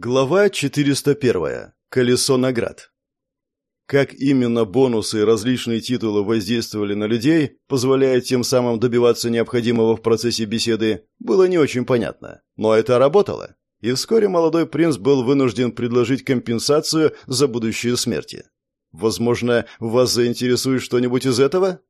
Глава 401. Колесо наград. Как именно бонусы и различные титулы воздействовали на людей, позволяя тем самым добиваться необходимого в процессе беседы, было не очень понятно. Но это работало. И вскоре молодой принц был вынужден предложить компенсацию за будущие смерти. Возможно, вас заинтересует что-нибудь из этого?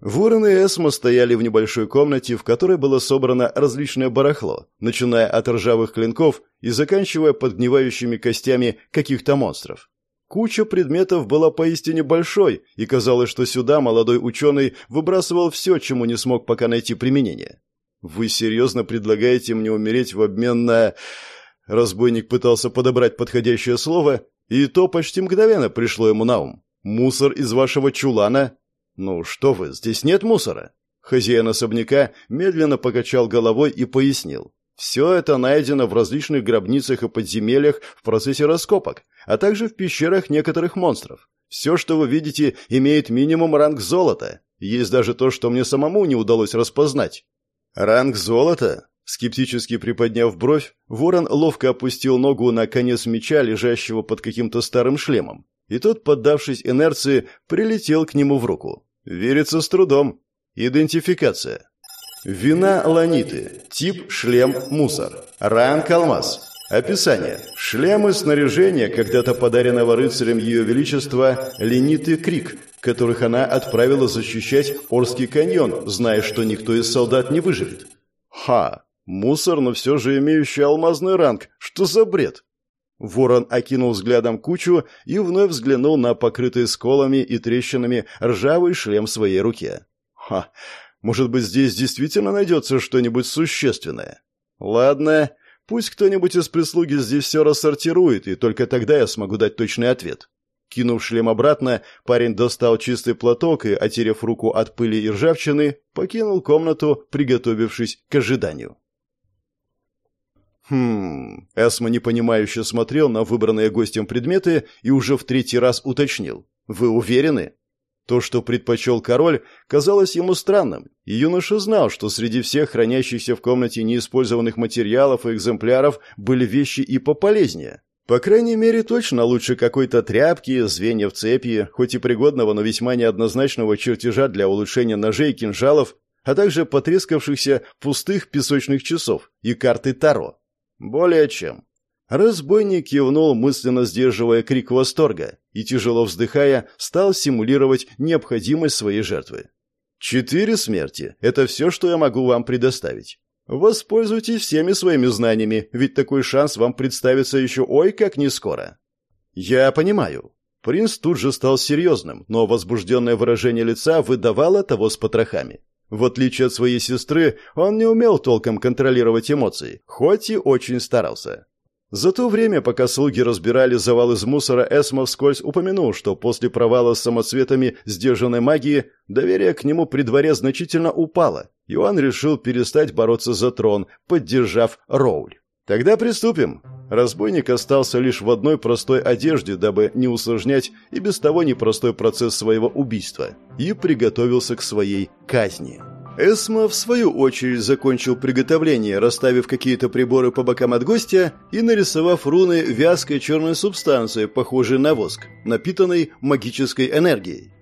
Ворон и Эсмо стояли в небольшой комнате, в которой было собрано различное барахло, начиная от ржавых клинков и заканчивая подгнивающими костями каких-то монстров. Куча предметов была поистине большой, и казалось, что сюда молодой ученый выбрасывал все, чему не смог пока найти применение. «Вы серьезно предлагаете мне умереть в обмен на...» Разбойник пытался подобрать подходящее слово, и то почти мгновенно пришло ему на ум. «Мусор из вашего чулана?» «Ну что вы, здесь нет мусора?» Хозяин особняка медленно покачал головой и пояснил. «Все это найдено в различных гробницах и подземельях в процессе раскопок, а также в пещерах некоторых монстров. Все, что вы видите, имеет минимум ранг золота. Есть даже то, что мне самому не удалось распознать». «Ранг золота?» Скептически приподняв бровь, ворон ловко опустил ногу на конец меча, лежащего под каким-то старым шлемом, и тот, поддавшись инерции, прилетел к нему в руку. Верится с трудом. Идентификация. Вина ланиты. Тип шлем мусор. Ранг алмаз. Описание. Шлемы снаряжения, когда-то подаренного рыцарем Ее Величества, лениты Крик, которых она отправила защищать Орский каньон, зная, что никто из солдат не выживет. Ха! Мусор, но все же имеющий алмазный ранг. Что за бред? Ворон окинул взглядом кучу и вновь взглянул на покрытый сколами и трещинами ржавый шлем в своей руке. «Ха! Может быть, здесь действительно найдется что-нибудь существенное? Ладно, пусть кто-нибудь из прислуги здесь все рассортирует, и только тогда я смогу дать точный ответ». Кинув шлем обратно, парень достал чистый платок и, отерев руку от пыли и ржавчины, покинул комнату, приготовившись к ожиданию. Хм... Эсма непонимающе смотрел на выбранные гостем предметы и уже в третий раз уточнил. «Вы уверены?» То, что предпочел король, казалось ему странным, и юноша знал, что среди всех хранящихся в комнате неиспользованных материалов и экземпляров были вещи и пополезнее. По крайней мере, точно лучше какой-то тряпки, звеньев цепи, хоть и пригодного, но весьма неоднозначного чертежа для улучшения ножей и кинжалов, а также потрескавшихся пустых песочных часов и карты Таро. «Более чем». Разбойник кивнул, мысленно сдерживая крик восторга, и, тяжело вздыхая, стал симулировать необходимость своей жертвы. «Четыре смерти – это все, что я могу вам предоставить. Воспользуйтесь всеми своими знаниями, ведь такой шанс вам представится еще ой как не скоро». «Я понимаю». Принц тут же стал серьезным, но возбужденное выражение лица выдавало того с потрохами. В отличие от своей сестры, он не умел толком контролировать эмоции, хоть и очень старался. За то время, пока слуги разбирали завал из мусора, Эсмо вскользь упомянул, что после провала с самоцветами сдержанной магии доверие к нему при дворе значительно упало, и он решил перестать бороться за трон, поддержав Роуль. «Тогда приступим». Разбойник остался лишь в одной простой одежде, дабы не усложнять и без того непростой процесс своего убийства, и приготовился к своей казни. Эсма, в свою очередь, закончил приготовление, расставив какие-то приборы по бокам от гостя и нарисовав руны вязкой черной субстанции, похожей на воск, напитанной магической энергией.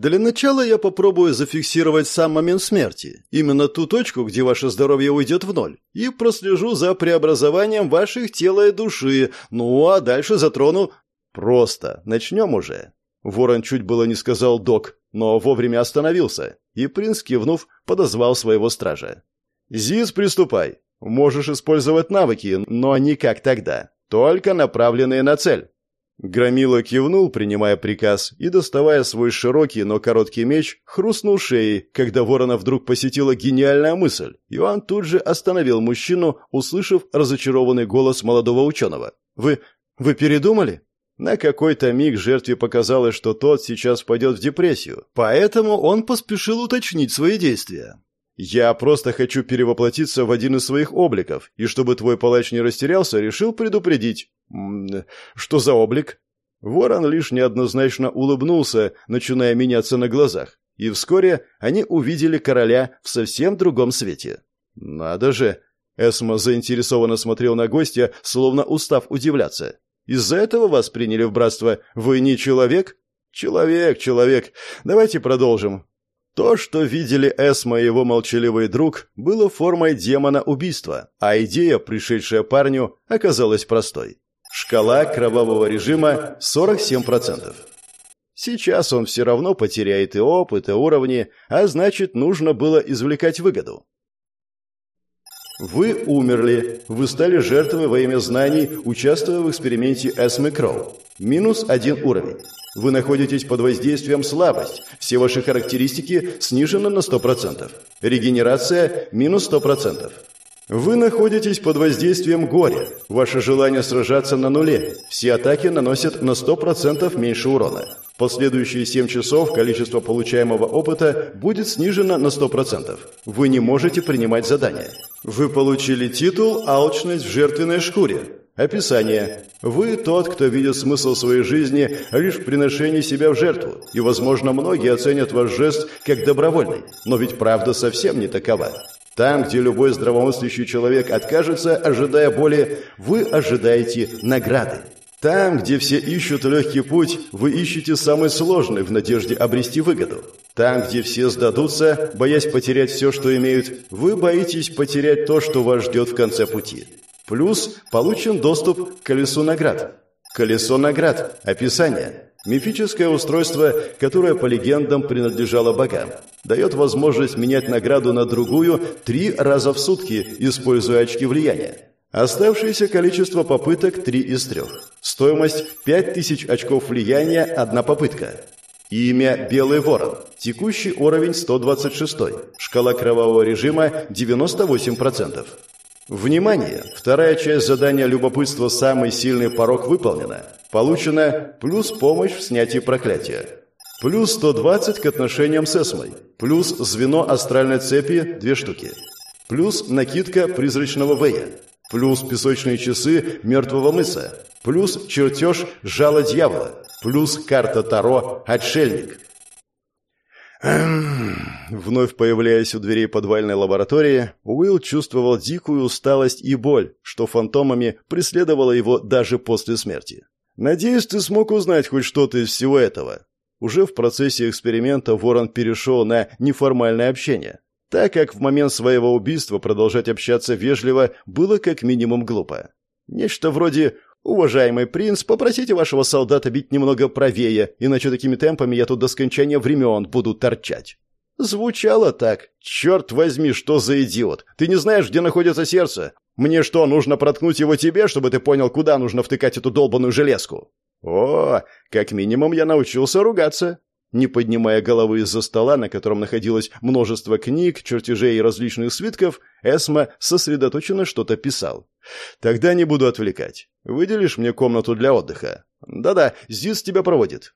Для начала я попробую зафиксировать сам момент смерти, именно ту точку, где ваше здоровье уйдет в ноль, и прослежу за преобразованием ваших тела и души, ну а дальше затрону... Просто начнем уже. Ворон чуть было не сказал «док», но вовремя остановился, и принц, кивнув, подозвал своего стража. «Зиз, приступай. Можешь использовать навыки, но не как тогда, только направленные на цель». Громила кивнул, принимая приказ, и, доставая свой широкий, но короткий меч, хрустнул шеей, когда ворона вдруг посетила гениальная мысль. Иоанн тут же остановил мужчину, услышав разочарованный голос молодого ученого. «Вы... вы передумали?» На какой-то миг жертве показалось, что тот сейчас впадет в депрессию, поэтому он поспешил уточнить свои действия. «Я просто хочу перевоплотиться в один из своих обликов, и чтобы твой палач не растерялся, решил предупредить. Что за облик? Ворон лишь неоднозначно улыбнулся, начиная меняться на глазах, и вскоре они увидели короля в совсем другом свете. Надо же! Эсма заинтересованно смотрел на гостя, словно устав удивляться. «Из-за этого вас приняли в братство? Вы не человек?» «Человек, человек. Давайте продолжим. То, что видели Эсма и его молчаливый друг, было формой демона убийства, а идея, пришедшая парню, оказалась простой. Шкала кровавого режима 47%. Сейчас он все равно потеряет и опыт, и уровни, а значит, нужно было извлекать выгоду. Вы умерли. Вы стали жертвой во имя знаний, участвуя в эксперименте Эсмы Кроу. Минус один уровень. Вы находитесь под воздействием слабость. Все ваши характеристики снижены на 100%. Регенерация – минус 100%. Вы находитесь под воздействием горя. Ваше желание сражаться на нуле. Все атаки наносят на 100% меньше урона. Последующие 7 часов количество получаемого опыта будет снижено на 100%. Вы не можете принимать задания. Вы получили титул «Алчность в жертвенной шкуре». Описание. Вы тот, кто видит смысл своей жизни лишь в приношении себя в жертву, и, возможно, многие оценят ваш жест как добровольный, но ведь правда совсем не такова. Там, где любой здравомыслящий человек откажется, ожидая боли, вы ожидаете награды. Там, где все ищут легкий путь, вы ищете самый сложный в надежде обрести выгоду. Там, где все сдадутся, боясь потерять все, что имеют, вы боитесь потерять то, что вас ждет в конце пути. Плюс получен доступ к колесу наград. Колесо наград. Описание. Мифическое устройство, которое по легендам принадлежало богам. Дает возможность менять награду на другую три раза в сутки, используя очки влияния. Оставшееся количество попыток – три из трех. Стоимость – 5000 очков влияния, одна попытка. Имя Белый Ворон. Текущий уровень 126. Шкала кровавого режима 98%. Внимание! Вторая часть задания «Любопытство. Самый сильный порог» выполнена. Получено плюс помощь в снятии проклятия. Плюс 120 к отношениям с Эсмой. Плюс звено астральной цепи – две штуки. Плюс накидка призрачного Вэя. Плюс песочные часы мертвого мыса. Плюс чертеж жала дьявола. Плюс карта Таро «Отшельник». Вновь появляясь у дверей подвальной лаборатории, Уилл чувствовал дикую усталость и боль, что фантомами преследовало его даже после смерти. «Надеюсь, ты смог узнать хоть что-то из всего этого». Уже в процессе эксперимента Ворон перешел на неформальное общение, так как в момент своего убийства продолжать общаться вежливо было как минимум глупо. Нечто вроде «Уважаемый принц, попросите вашего солдата бить немного правее, иначе такими темпами я тут до скончания времен буду торчать». Звучало так. «Черт возьми, что за идиот! Ты не знаешь, где находится сердце? Мне что, нужно проткнуть его тебе, чтобы ты понял, куда нужно втыкать эту долбаную железку?» «О, как минимум я научился ругаться». Не поднимая головы из-за стола, на котором находилось множество книг, чертежей и различных свитков, Эсма сосредоточенно что-то писал. «Тогда не буду отвлекать. Выделишь мне комнату для отдыха?» «Да-да, Зис тебя проводит».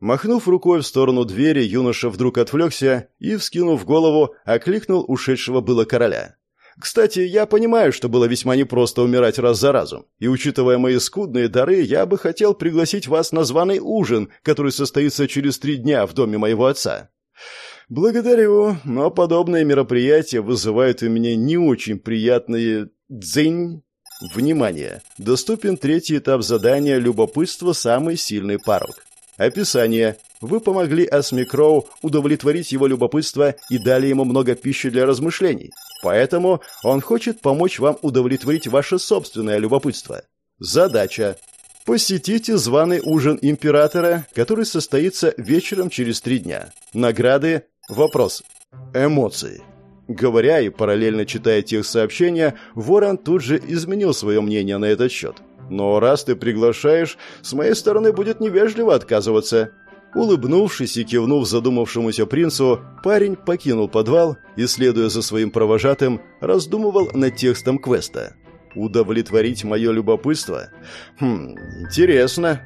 Махнув рукой в сторону двери, юноша вдруг отвлекся и, вскинув голову, окликнул ушедшего было короля. Кстати, я понимаю, что было весьма непросто умирать раз за разом, и, учитывая мои скудные дары, я бы хотел пригласить вас на званый ужин, который состоится через три дня в доме моего отца. Благодарю, но подобные мероприятия вызывают у меня не очень приятные дзынь. Внимание! Доступен третий этап задания «Любопытство. Самый сильный порог». Описание. Вы помогли Асми Кроу удовлетворить его любопытство и дали ему много пищи для размышлений. Поэтому он хочет помочь вам удовлетворить ваше собственное любопытство. Задача. Посетите званый ужин императора, который состоится вечером через три дня. Награды. Вопрос. Эмоции. Говоря и параллельно читая тех сообщения, Ворон тут же изменил свое мнение на этот счет. «Но раз ты приглашаешь, с моей стороны будет невежливо отказываться. Улыбнувшись и кивнув задумавшемуся принцу, парень покинул подвал и, следуя за своим провожатым, раздумывал над текстом квеста. «Удовлетворить мое любопытство? Хм, интересно».